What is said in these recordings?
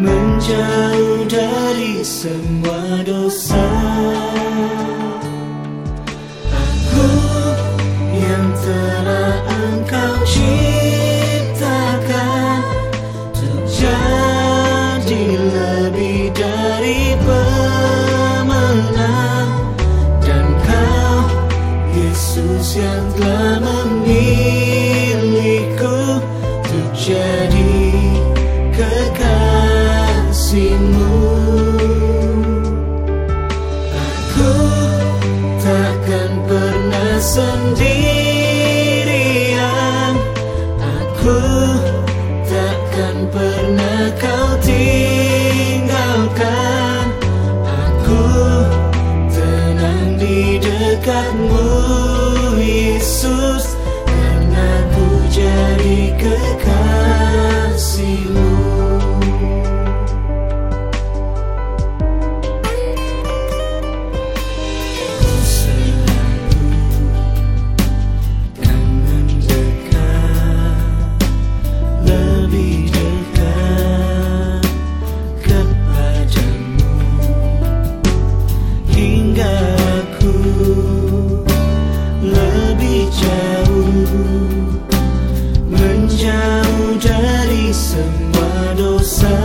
menjauh dari semua dosa. Aku takkan pernah sendirian. Aku takkan pernah kau tinggalkan hermanos.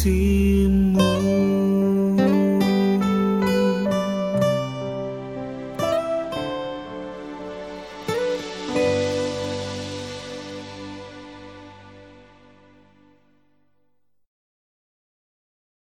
see